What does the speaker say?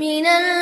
من